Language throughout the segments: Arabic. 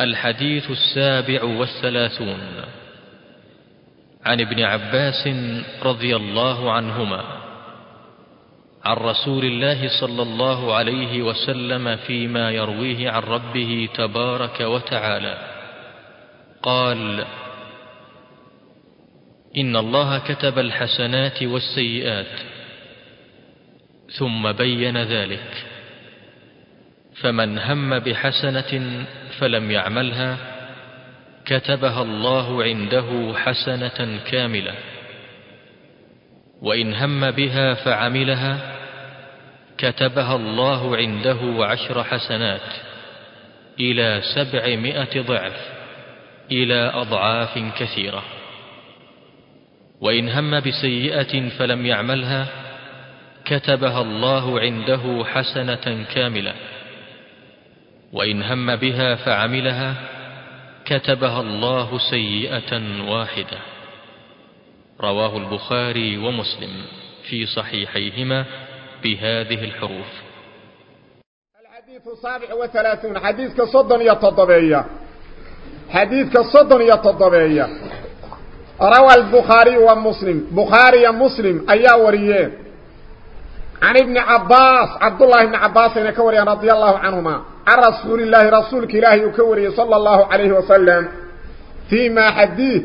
الحديث السابع والثلاثون. عن ابن عباس رضي الله عنهما. عن رسول الله صلى الله عليه وسلم فيما يرويه عن ربه تبارك وتعالى. قال إن الله كتب الحسنات والسيئات ثم بين ذلك. فمن هم بحسنة فلم يعملها كتبها الله عنده حسنة كاملة. وإن هم بها فعملها كتبها الله عنده عشر حسنات إلى سبعمائة ضعف إلى أضعاف كثيرة. وإن هم بسيئة فلم يعملها كتبها الله عنده حسنة كاملة. وإن هم بها فعملها كتبها الله سيئة واحدة. رواه البخاري ومسلم في صحيحيهما بهذه الحروف. الحديث السابع وثلاثون حديث كصدن يتضبية حديث كصدن يتضبية روى البخاري ومسلم. بخاري ومسلم أيها وريين عن ابن عباس عبد الله بن عباس رضي الله عنهما. عن رسول الله رسولك الله يكوري صلى الله عليه وسلم. فيما حديث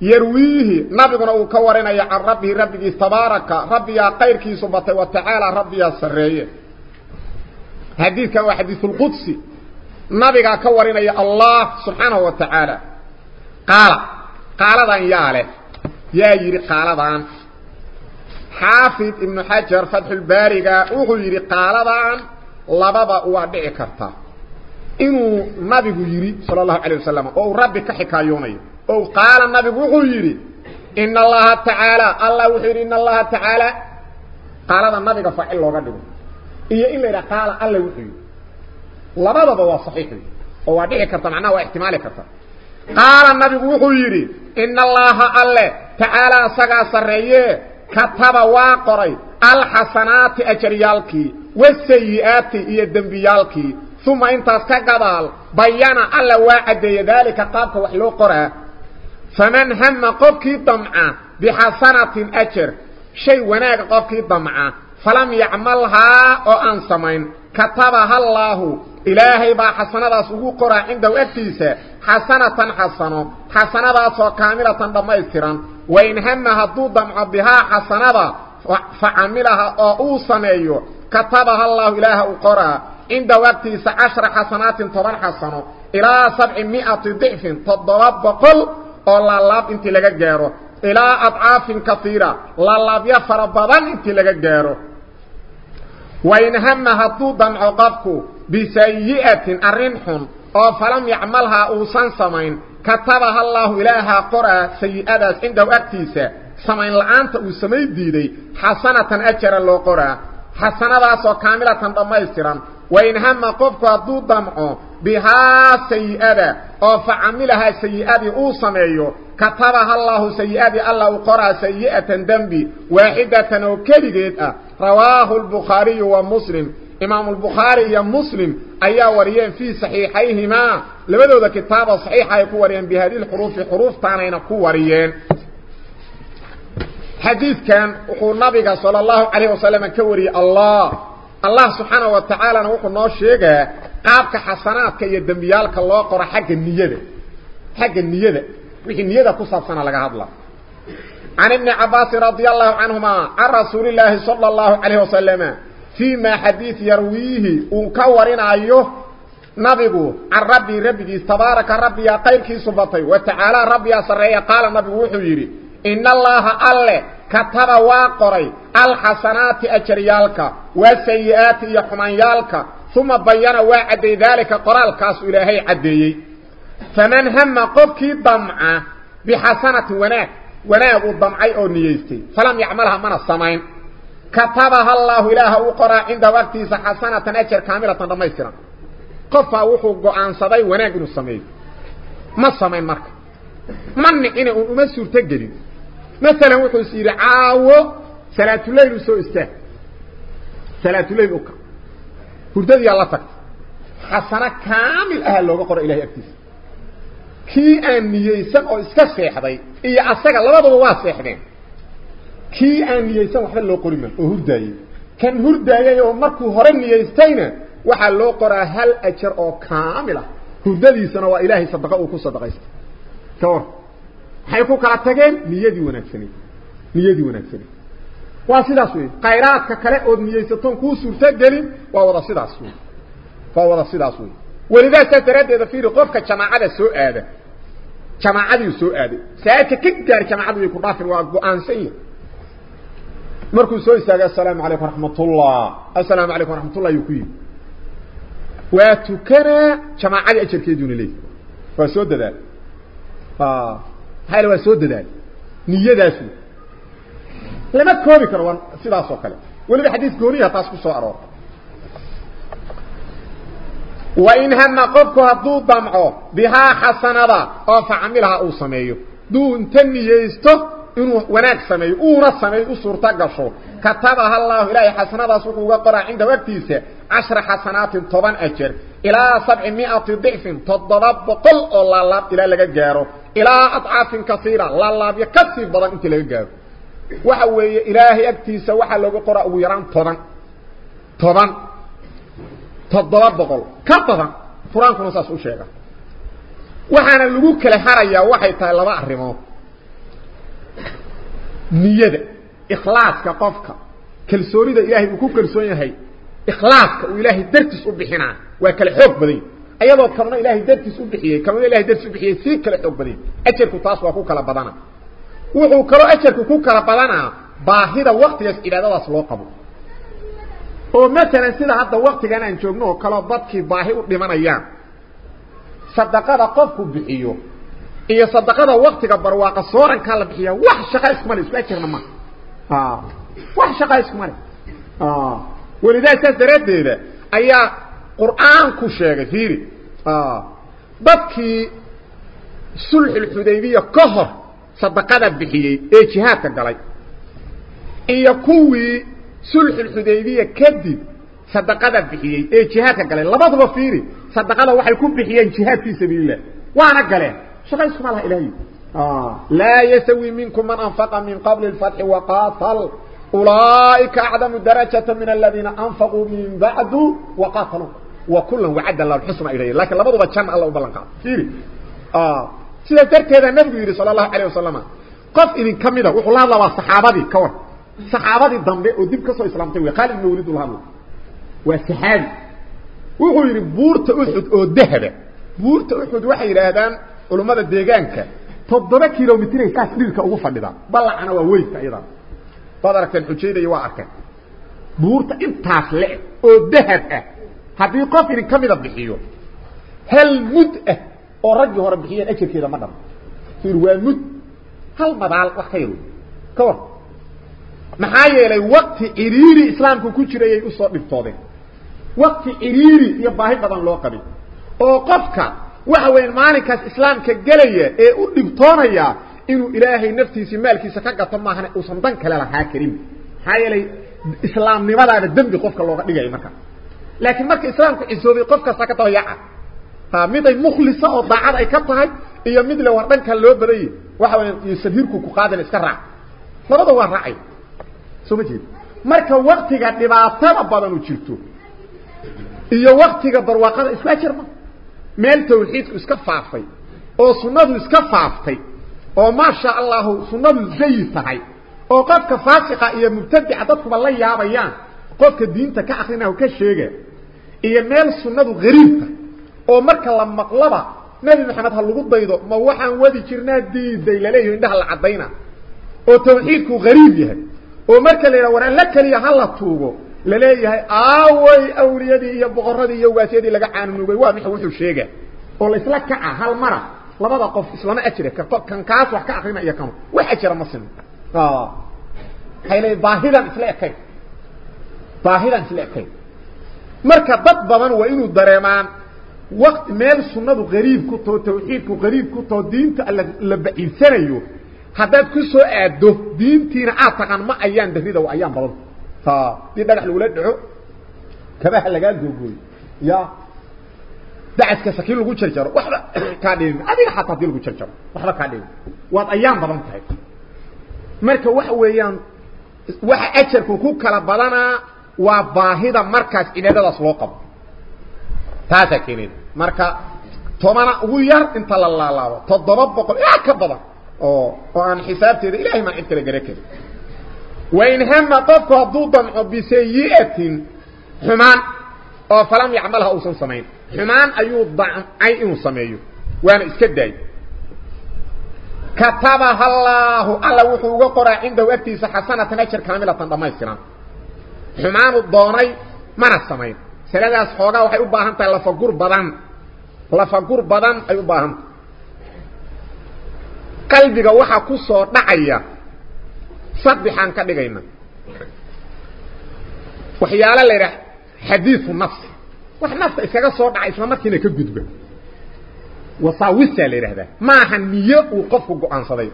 يرويه نبينا وكورنا يا ربه ربي تبارك ربي يا خيرك سبحانه وتعالى ربي يا سريه حديث كان حديث القدسي. نبينا كورنا يا الله سبحانه وتعالى. قال قال ذا يا له يا يري قال ذا حافظ ابن حجر فتح الباري قال ذا لبابا dhici karta inuu nabigu yiri sallallahu alayhi wasallam oo rabbi ka xikaayoonay oo qaala nabigu wuxuu yiri inna allaha ta'ala allah wuxuu yiri inna allaha ta'ala qaalada nabiga faa'il looga dhigo iyo in leeyahay qaala allah wuxuu yiri labadaba waa saxiix oo waa dhici karta macnaha waa ihtimaali karta qaala nabigu wuxuu yiri inna allaha alla ta'ala saga sareeye kataba waa qoray alxasanaati ajriyaalkii والسيئات هي الدنبيالك ثم انت كقبال بيان الله واعد ذلك قابك وحلو قرأ. فمن هم قفك ضمعا بحسنة أجر. شيء وناك قفك ضمعا فلم يعملها أو أنسمين كتبها الله. إلهي با حسنة سوء قرأ عنده أكتيسة حسنة حسنة. حسنة كاملة ضميسترا وإن هم هدو ضمع بها حسنة فعملها أو سميه كتبها الله إله قرى عند وقت عشر حسنات طبعا حسنه إلى سبعمائة ضعف تضرب بقل أو لالاب انت لغا جيرو. إلى أضعاف كثيرة لالاب يفر بضان انت لغا جيرو. وإن هم هدو دمع قفكو بسيئة الرنح أو فلم يعملها أوسان سمين. كتبها الله إله قرى سيئة عند وقت سمين لعنت أوسمي ديدي. حسنة أجر الله قرى حسنadaasoo kaamilatan dhammaystiran wain وإن هم قفك أدو دمعو بها سيئة. أو فعملها سيئة أوصميه كتبها الله سيئة الله قرى سيئة دمبي واحدة وكريدة رواه البخاري ومسلم. إمام البخاري ومسلم. أي وريان في صحيحيهما. لماذا ذا كتاب صحيحة يكون وريين بهذه الحروف؟ حروف تانين يكون وريين. حديث كان أخو النبي صلى الله عليه وسلم كوري الله. الله سبحانه وتعالى وحو نو شيغا قابك حسناتك يا دنبيالك الله قرا حق النيه حق النيه وحي النيه كصابسنا لغا هدلا عن ابن عباس رضي الله عنهما عن رسول الله صلى الله عليه وسلم فيما حديث يرويه وكورنا أيوه نبيغو عن ربي ربي تبارك ربي يا قيركي سبطي وتعالى ربي يا سرية قال نبي كتب واقري الحسنات أجريالك والسيئات يحميالك ثم بيّن وعد ذلك قرال كاس إلهي عدي. فمن هم قفك ضمع بحسنة وناك وناك الضمعي أو نيستي. فلم يعملها من السمين كتبها الله إله وقرى عند وقت حسنة أجر كاملة ضميستنا قفا وحو قعان صدي وناك السمين ما السمين مرك؟ من سورتقلين مثلا وحو مثلا وحو سير عاو ثلاث ليل سو استه ثلاث ليل اوك هرده يا الله فقط حسنه كامل أهل لوغه قره الهي اكتيس كي ان ييسن أو اسكا سيخداي اي اسغا لبدوا وا سيخدين كي ان ييسن وخا لو قريمن أو هرداي كان هرداي أو ماركو هره نييستاينا وخا لو قرا هل اجر أو كامله هرده ليسنا وا الهي صدقه أو صدقايست تور wanaagsaneed waa sidaas wey khayraadka kale ood niyeysatoon kuu suurtogelin waa wada sidaas wey waa wada sidaas wey welidaa saas daraaddeeda fiiri qofka jamaacada soo aada jamaacadii soo aaday saaka ka gaari jamaacadu way ku dhaafin waa go-aansan yahay markuu soo istaagay assalaamu calaykum raxmatullah assalaamu calaykum raxmatullah ayuu ku yimi waa tukanaa jamaacadii ajarkeeduuna leeyahy waa soo dadaal هل وسود دال نيداس لما كوبي كروان سدا سو كلي ولي حديث غوري هتاس كو سو ارور وإن هم قفكو هضو دمعو بها حسنبا أو فعملها أو سميو. دون تنيستو انو وناك سميو. أو رسميو صورتا غشو كتبها الله إلى حسنبا سو كو قرا عند وقتيسه. عشر حسنات طبعا أجر. إلى 700 ضعف تضرب طلق الله إلى لغا غيرو إلى أضعاف كثيرة. لا لا يكثف بدن انت لا غاب وحا ويه إلهي أكتيسة وحا لوو قرأ ابو يران طدان طدان تضرب بقول. كطدا فرانكو نساس وشيغا وحانا لوو كلي حريا waxay tahay laba arimo niyada ikhlas ka qofka kalsoonida ilahi uu ku kalsoon yahay ikhlas ka ilahi dartis u bixinaa waa kala xog badan ayadoo kalena ilaahay dartiis u bixiyey kalena ilahay dartiis u bixiyey sii kala xoog badan ajarku taas waa ku kala badana wuxuu kaloo ajarku ku kala badanaa baahida waktigaas cibaadadaas loo qabo oo maalan sida hadda waktigan aan joogno oo kaleo dadkii baahi u dhimanayaan sadaqada qofku bixiyo iyo sadaqada waktiga barwaaqa soorankaa la bixiya wax shaqa iskuma le isku ajarna ma wax shaqa iskuma le welidaa saas daraaddeeda ayaa qur'aanku sheegay fiiri dadkii sulxulxudaybiya ka hor sadaqada bixiyey ee jihaadka galay iyo kuwii sulxulxudaybiya kadib sadaqada bixiyey ee jihaadka galay labaduba fiiri sadaqada waxay ku bixiyeen jihaad fii sabiililah waana galeen shaqa iskuma laha ilahay laa yasawi minkum man anfaqa min qabli اlfatxi waqaatal ulaaئika acdamu darajata min aladiina anfaquu min bacdu waqaataluu وكله وعد الله الحسن إليه. لكن لماذا بجمع الله وبلنقى فيري آه. سيدا تركيذا نبي صلى الله عليه وسلم. قف إذن كمينة وحول الله وصحابه كون. صحابه الضمبئ ودب كسو إسلام تيوي. قال إنه وليد الله وصحاب وحول يري بورت أحد أو دهب بورت أحد وحي لهذا ولماذا ديغانك تضرب كيلو مترين كاس ليلك أغفا لذا. بلع أنا وويت أيضا. فضلك الحجيري وعركة بورت إنتاس لئ أو دهب أه هدي قفر كمي ربحيو هل مد آه أو رجي هو ربحيو اجر كيدا مدام فيروا مد هل مدال وخيرو كور محايا إلى وقت اريري اسلام كو كجر اي اصوات بفتوضي وقت اريري يباهي بدان لوقبي أو قفك وحوين مانكاس اسلام كجلي اي أو دبتونيا inu ilaahi naftiisi maalkiisa ka gato maahan uu san dan kale lahaa kariim haye islaam nimada dambi qofka looga dhigay markaa لكن مركي إسلامك اسوبي قفكا ساكتو يعا فميضي مخلصة وضعات أي كبتهاي اي ميضي لوردان كان لوب بري. واحد يسهيركو كقادل اسكرع فبدا هو الرعي سوما جيد مركي وقتك نباتان ابادانو جيرتو اي وقتك برواقات إسلام جرما ميل توحيد اسكفافي أو سنده اسكفافتي أو ما شاء الله سنده زيطهاي أو قفكا فاسقا اي مبتدع دادكو بالله يابيان قوك الدين تكاخرين أو كالشيغة إيه مال سنده غريبة أو مركة لما قلبة نبي محمد هاللغو الضيضو موحا ودي كيرنا دي دي لليه عندها العدينة أو توحيدك غريبية أو مركة ليه وراء لك ليه هالا توقو لليه اوي اولي يدي إيه بغرر دي إيه واسي دي لقا عانو نوبي واه ميحو وحو الشيغة أو ليس لكا كعا هالمرة لما باقف اسلام اتري كان كاس وحكا اخرين إيه كامو وحكا اتري مصن آه حيلي ظاهرا اسلام ظاهرا في الاكل مركا دد بدن و انو دريمان. وقت ميل سنة غريب كو تو توحيد كو غريب كو تو دينتا لا بعيسنيو حداد كو سو أدو دينتينا اتقن ما أيان دفيده و ايان بدل ف دي دغ الاولاد دحو كبا حلا قال جوجل يا دعس كسكين لو جيرجر وحدة كان دين ابي حتى دين لو جيرجر وحدة كان دين و أيام بدن تايت. مركا واخ ويان واخ أجر كو كلا بدنها waa baahida markaas cibaadadaas loo qabo taasa keenid marka tomana ugu yar inta la laalaabo toddoba boqol ilaa ka badan oo oo aan xisaabteeda ilaahay ma cid kale gara karin wain hama qofku hadduu damco bisayi'atin xumaan oo falam yacmalha uusan samayn xumaan ayuu damcay inuu sameeyo waana iska daay katabaha allaahu alla wuxuu uga qoraa cindahu agtiisa xasanatan ajar kaamilatan dhammaystiran xumaanu doonay mana samayn. Masaladaas xoogaa waxay u baahan tahay lafagur badan. Lafagur badan ay u baahan tahay. Qalbiga waxaa ku soo dhacaya saddexaan ka dhigayna. Waxyaalo la yidhaah xadiiu nafsi wax nafta iskaga soo dhaca isla markiina ka gudba. Wasaawisaa la yidhahdaa maaha niyo uu qofku go'aansaday.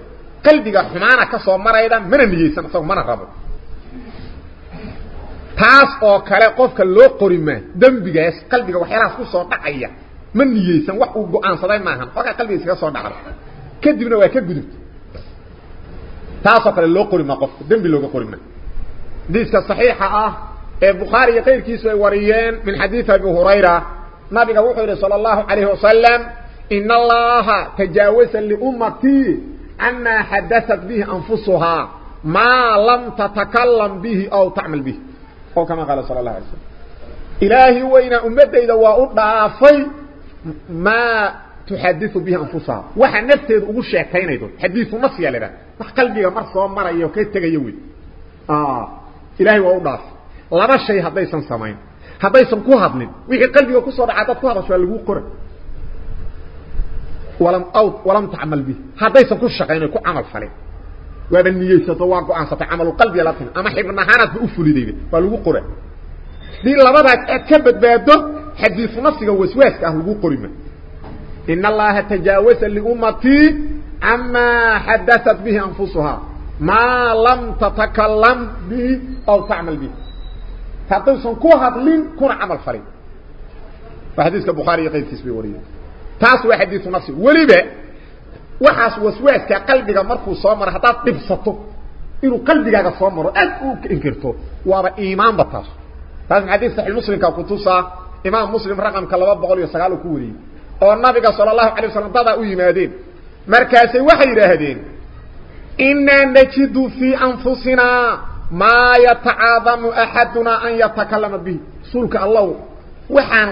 Qalbiga xumaana ka soo marayda mana niyeysan isago mana rabo taas oo kale qofka loo qori maa dembigaas qalbiga waxyaalahaas ku soo dhacaya ma niyeysan wax uu go-aansaday maahan xoogaa qalbiga iskaga soo dhacda kadibna waa ka gudubta taasoo kale loo qori maa qofka dembi looga qori maa xadiiska saxiixa ah ee bukhaari iyo kayrkiisu ay wariyeen min xadiidi abi hurayra nabiga wuxuu yidhi salى اllahu عalayه wasalam in allaha tajaawasa liummatii camaa xadaثat bihi anfusuhaa maa lam tatakalam bihi aw tacmal bihi أو كما قال صلى الله عليه وسلم. إلهي وإن أمتي إذا وأطعافي ما تحدث بها أنفسها. وحن نفسه أغشى كينا حديث نصي لنا قلبي مرسى ومرى إيه وكيف تغيوي. آه. إلهي وأطعاف لا رشي هديسا سمين هديسا كوهبن ويحي قلبي وكسر عدد كوهب رسول الله قرأ ولم, ولم تعمل به. هديسا كوهب شكينا كوهب عمل فليه waaba niyeysato waa go-aansatay camalu qalbiga la timi ama xibn ahaanaadba u fulidayba waa lagu qora hadii labadaas aad ka badbaado xadiisu nafsiga waswaaska ah lagu qori ma in allaha tajaawasa liummatii camaa xadaثat bihi anfusuhaa maa lam tatakalam bihi aw tacmal bihi haddaysan ku hadlin kuna camal falin waa xadiiska bukhaari iyo qayrkiis bay wariyeen taas waa xadiisu nafsi weliba waxaas waswaaska qalbiga markuu soo maro haddaad dhibsato inuu qalbigaaga soo maro aad u inkirto waaba iimaanba taas taas xadiis saxiix muslimka kutusaa imaam muslim raqamka laba boqol iyo sagaal uu ku wariyey oo nabiga sala allahu alay waslam dadaa u yimaadeen markaasay waxay yidhaahdeen inaa najidu fii anfusinaa maa yatacaadamu axadunaa an yatakalama bihi rasuulka allow waxaan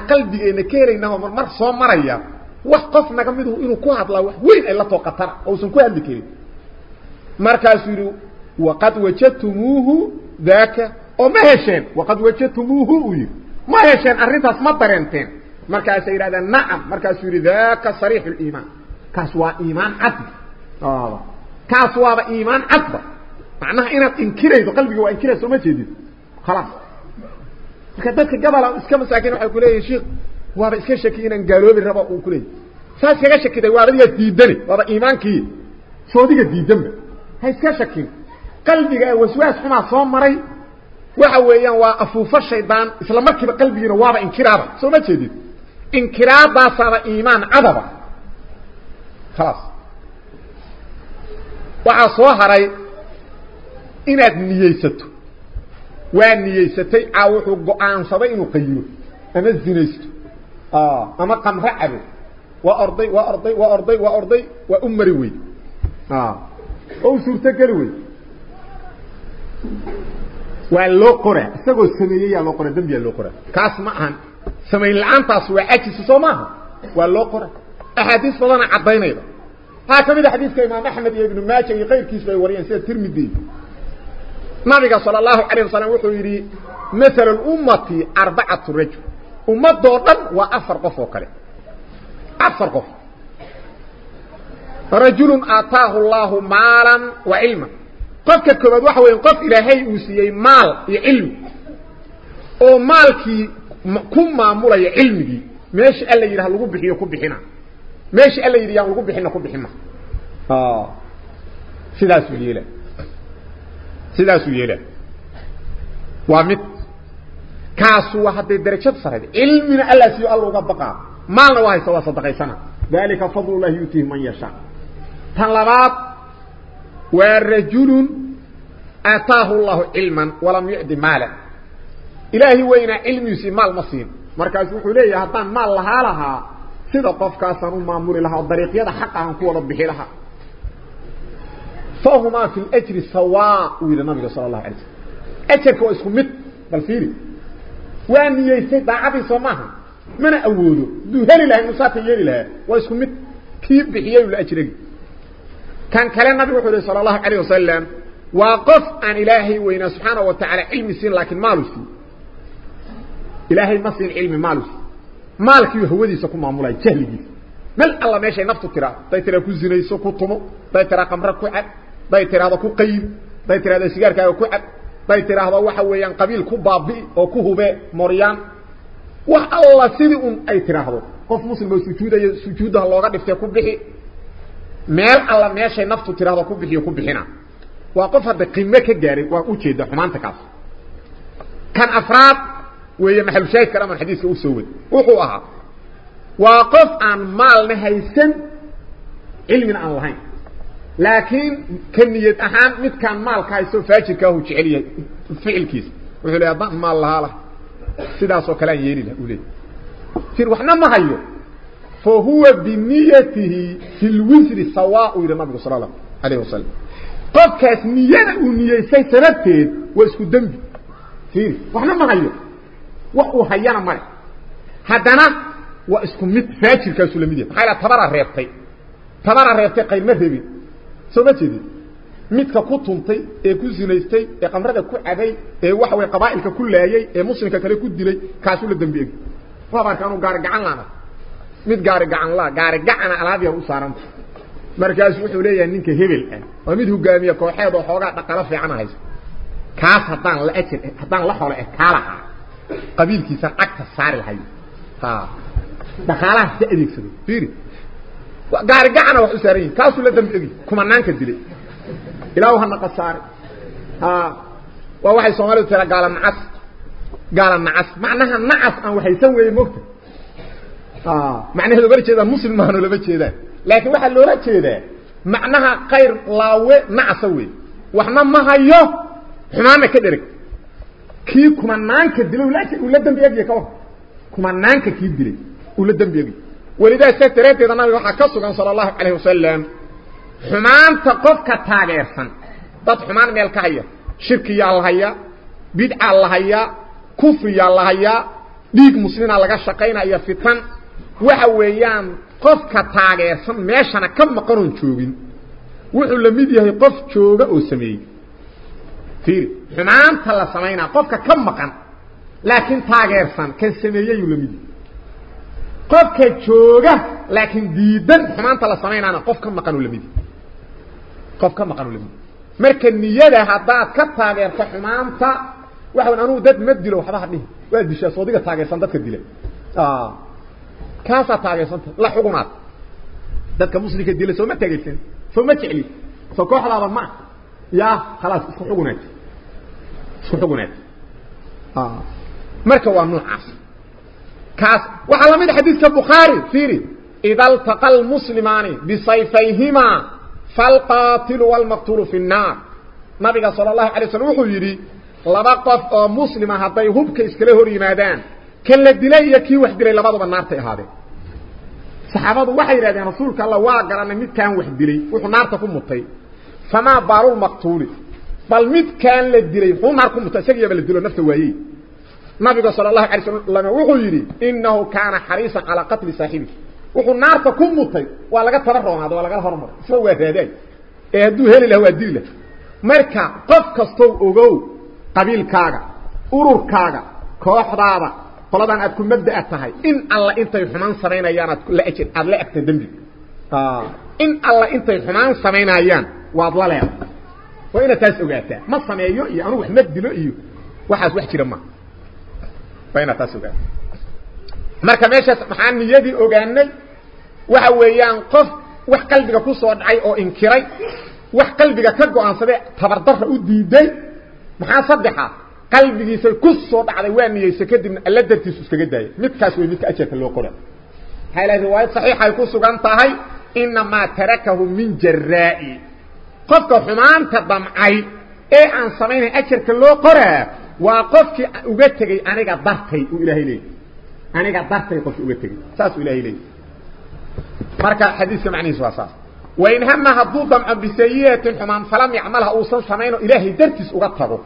helaynaa mar mar soo maraya وقف نغمده انو كو حدلا وين اي لا توقتر أو سن كو هادلي كيري ماركاس يرو وقد وجدتموه ذاك أو ما هشن وقد وجدتموه وير ما هشن اريت اسما ترنتين ماركاس يرا ده نعم ماركاس يري ذاك صريح الايمان كاسوا ايمان عبد آه كاسوا ايمان عبد معناها ان تنكري قلبي وان كري سو ما جيدي خلاص كذاك جبل اسكم ساكن وحي كليه شيخ waaba iska shaki inaan gaaloobi rabo uu ku leeyahy saa iskaga shakiday waa adiga diidane waaba iimaankii soodiga diidanba ha iska shakin qalbiga waswaas xumaa soo maray waxa weeyaan waa afuufo shaydaan isla markiiba qalbigiina waaba inkiraaba soo ma jeedid inkiraadaasaaba iimaan cadaba khalaas waxaa soo haray inaad niyeysato waa niyeysatay a wuxuu go-aansaday inuu qayilo ama zinaysto آه. أما قمها عبو وأرضي وأرضي وأرضي وأرضي وأمري. وي آه. أو شرطة كالوي واللو قرى استغل سمية يا اللو قرى دم بيا اللو قرى كاس معهن. سمية الآن تاسوا أكي سسو معهن واللو قرى أحاديث فضانا عبين أيضا هكذا حديث كإمام أحمد يبن ماشا يخير كيس ويوريان سيد ترمي ما نبي صلى الله عليه وسلم وحيري مثل الأمة أربعة رجل. ومدودن وافر قف وكله افر قف رجل اعطاه الله مالا وعلما قف كبد وحو ينقف إلى هي وسيي مال وعلم ومالكي كم مامور يا علمي مش الا يراه لو بخيو كبخينا ماشي الا يريا لو بخينا كبخينا آه سلاسو يله سلاسو يله وامت كاسو حتى درجات سره علم من الله سي الله وبقى ما له واحد سوى صدقيسنا ذلك فضل الله يؤتيه من يشاء. طلبات ورجل اعطاه الله علما ولم يعد مالا. إلهي وين علم يسي مال مصير. مركز وحوليه حتى مال لها لها. سيدا قفكا سنو مامور لها الضريق يدا حقا هنكو ربه لها. فهما في الأجر سواء ويدا نبي صلى الله عليه وسلم. أجر كو اسكو مت. بل فيري. وان يسيد بعبي صمها من أوله؟ دو هل الله مصاف يلي لها. واسكمت كيب بحيي الأجرق كان كلام نبي محمد صلى الله عليه وسلم وقف عن إلهي وإن سبحانه وتعالى علم السين لكن مالوسي إلهي مصر العلم مالوسي مالك هو ذي سكو معمولا جهلي مال الله ماشي نفط ترى. داي ترى كو زيني سكو طمو. داي ترى قمرك كو عد. داي ترى دا كو قيب. داي ترى دا سيجار كو عد. Haday tiraahdo waxa weeyaan qabiil ku baabi'i oo ku hube moryaan wax alla sidii un ay tiraahdo qof muslim oo sujuudaya sujuuddaha looga dhiftay ku bixi meel alla meeshay naftu tiraahdo ku bixiyo ku bixina waa qof hadda qime ka gaaray waa ujeeda xumaanta kaas kan afraad weeye maxalushaahidka dhaman xadiiska u soo wad wuxuu ahaa waa qof aan maalna haysan cilmina aan lahayn لكن كان يتحام مت كان مال كايسو فاجر كهو جعليا فعل كيس. وقال يا ضم مال لها له سيدا سو كلان ييري له أولي. فير وحنا ما هيو. فهو بنيته في الوزر سواء إذا ما بقصر الله عليه وسلم. قف كاس نيانا ونيان سيترتين واسكو دمبي فير وحنا ما هيو. وحو هيانا مالي هدانا واسكو مت فاجر كايسو لميديا حالا تبارا ريبتي. تبارا ريبتي قيل مذهبين soo ma jeedin midka ku tuntay ee ku zinaystay ee qamrada ku cabay ee waxa way qabaa'ilka ku laayay ee muslimka kale ku dilay kaasuu la dambi egi waaba arka anuu gaari gacan laana mid gaari gacan laa gaari gacana alaab yar u saaranta markaasu wuxuu leeyahay ninka hebel ah waa mid hogaamiye kooxeed oo xoogaa dhaqalo fiican hayso kaas haddaan la ajir haddaan la xolo eh kaa lahaa qabiilkiisa cagta saari lahayo ha dhaqaalaha si adeegsado fiiri gaari gacana wax u saaran yihiin kaasuu la dambi egi kumanaanka dilay. Ilaahu hana qasaare ha waa waxay soomaalidu tiraa gaala nacas. Gaala nacas. Macnaha nacas aan waxaysan weeye mogta macnaheedu oga jeedaan muslim maahano lama jeedaan. Laakiin waxaa loola jeedaa macnaha kayr laawe nacasa wey waxna ma hayo xumaana ka dhereg. Kii kumanaanka dilay uu la dambi egya ka war kumanaanka kii dilay uu la dambi egya nabiga waxaa ka sugan sala allahu calayh wasalam xumaanta qofka taageersan dad xumaan meel ka haya shirkiyaa la hayaa bidcaa la hayaa kufriyaa la hayaa dhiig muslimaa laga shaqaynaya fitan waxa weeyaan qofka taageersan meeshana ka maqanoon joogin wuxuu la mid yahay qof jooga oo sameeyey fiiri xumaanta la samaynaa qofka ka maqan laakiin taageersan kan sameeyeyuu la mid yahay qofka jooga laakiin diidan xumaanta la samaynaana qof ka maqanuu la mid yahay qof ka maqanuu la mid yahay marka niyada haddaad ka taageerto xumaanta waxa wan anugu dad ma dilo waxba hadhihi waa dishaa soodiga taageersan dadka dila kaasaa taageersanta la xugunaad dadka muslimka dila sooma taageersan sooma jecli soo kooxdaaba ma ya khalaas isku xugunaad isku xugunaad marka waa noocaas كاس. وحالا من حديث كبخاري فيري إذا التقى المسلمان بصيفيهما فالقاتل والمقتول في النار. ما بقى صلى الله عليه وسلم يري لبقف مسلمة هاتي هبك اسكله ريمادان. كل الدلي يكي وحدلي لبقف النار تيهادي صحابات وحي رادي رسولك الله واقر أنه ميت كان وحدلي وحو نار تكون مطي. فما بارو المقتول. بل ميت كان للدلي وحو نار كون متأسكي يبال الدلي نفسه وايه nabiga slam wuxuu yidhi inahu kaana xariisan calaa qatli saaxibihi wuxuu naarta ku mutay waa laga taba roonaada waa lagala hormaray isna waa raadaay ee hadduu heli laha waa dili laha marka qof kastow ogow qabiilkaaga ururkaaga kooxdaada qoladan aad ku mabdaa tahay in alla intay xumaan samaynayaan aad la ajir aad la egta dembi in alla intay xumaan samaynayaan waad la leedahay waa inaad taas ogaataa ma sameeyo iyo anugu wax ma dilo iyo waxaas wax jira ma inaad taas ogaataa marka meeshaas maxaa niyadii ogaanay waxa weeyaan qof wax qalbiga ku soo dhacay oo inkiray wax qalbiga ka go'aansaday tabardarra u diiday maxaa saddexa qalbigiisay ku soo dhacday waa niyeysa kadibna alla dartiisu iskaga daayay midkaas wey midka ajarka loo qora hal riwaayad saxiixa ay ku sugan tahay inamaa tarakahu min jaraa'i qofka xumaanta damcay ee aan samaynayn ajarka loo qoraa waa qofkii uga tegey aniga dartay uu ilaahay leeyay aniga dartay qofkii uga tegey saasuu ilahay leeyay marka xadiiska macnihiisu waa saas damco bisayi'atin xumaan falam yacmalha uusan samayno ilaahay dartiis uga tago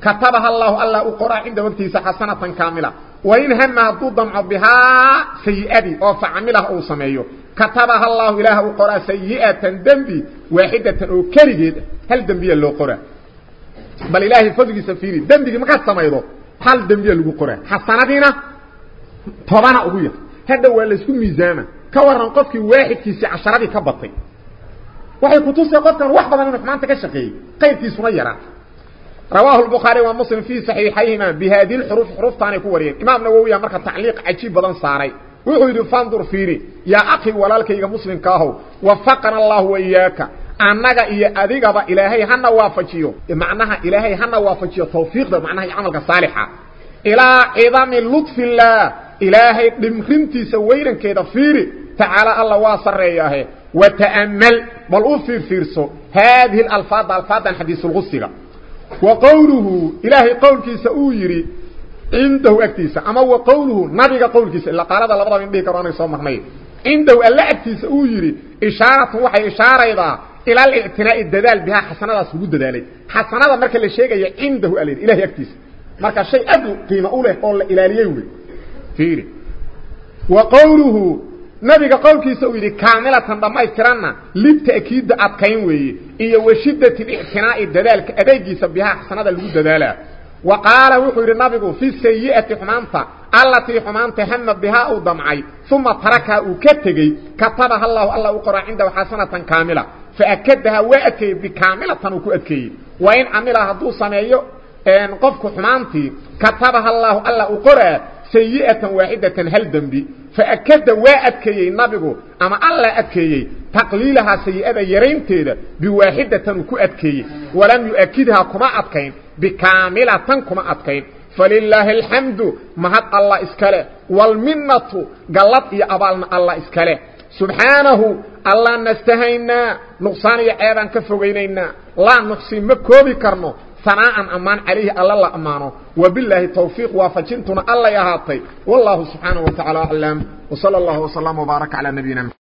katabaha allahu alla u qoraa cinda wagtiisa xasanatan kaamila wain hama hadduu damco bihaa sayi'adii oo facamilah uu sameeyo katabaha allahu ilaah u qoraa sayi'atan dembi waaxidatan oo keligeed hal dembiya loo qoraa بل إلهي فضلي سفيري دمدك ما قصة ما يضو حال دمدية لغو قرية حسناتينا. طبانا أغوية هذا هو اللي سكون ميزانا كوران قفك واحد كيسي عشراتي كبطي. وحي كتوسي قفك واحد بضان من ما انت كشقي قير كيسو رواه البخاري ومسلم في صحيحيهما. بهذه الحروف حروف تاني كوريين إمام نووية مركة تعليق عجيب بضان ساري ويقول فانظر فيري. يا أقل ولالك يا مسلم كاهو. وفقنا الله وإياك. Annaga iyo adigaba ilaahay hana waafajiyo macnaha ilaahay hana waafajiyo tawfiiqda macnaha amalka saalixa ila idami lutfillah ilaahay dhimrintiisa weyrankeeda fiiri taala allah waa sareeyahay wa ta'ammal bal u fiir fiirso hadhihi alfaad alfaadan hadith alghusga وقوله إلهي قول كيسا أو يري عنده اكتيسا اما وقوله نبي قول كيسا إلا قال هذا لبدا من به كراني صوم مخني عنده ألا اكتيسا أو يري إشارة وحي إشارة إذا إلى الاعتناء الدلال بها حسنة سجود دلالي حسنة مركا اللي شيء عنده أليد إلهي اكتيسا مركا الشيء أدو قيمة أولى قول إلهي يولي فيري وقوله nabiga qowlkiisa uu yidhi kaamilatan dhammaystiranna lita'kiida adkayn weeye iyo washidati lictinaa'i dadaalka adeegiisa bihaa xasanada lagu dadaalaa wa qaala wuxuu yidhi nabigu fi sayi'ati xumaanta allatii xumaanta hama bihaa uu damcay uma tarakaha uu ka tegey katabaha allahu alla فأكدها وأتي بكاملة تنوكو أدكي. وين عملها دو صنعيو إن قفكو حمانتي كتبها الله ألا أقرى سيئة واحدة هلدن بي فأكد وأتكي النبي أما ألا أتكي تقليلها سيئة يرينتي بواحدة تنوكو أدكي. ولم يؤكدها كما أدكين بكاملة تنكما أدكين. فلله الحمد ما الله إسكاله. والمنة قلت يا أبالنا الله إسكاله. سبحانه الله نستهينا نقصان يعيبا كفوغينينا لا نقصي مكوبي كرنو ثناء أمان عليه الله الله أمانه. وبالله توفيق وافجنتنا الله يهاطي والله سبحانه وتعالى أعلم. وصلى الله وسلم وبارك على نبينا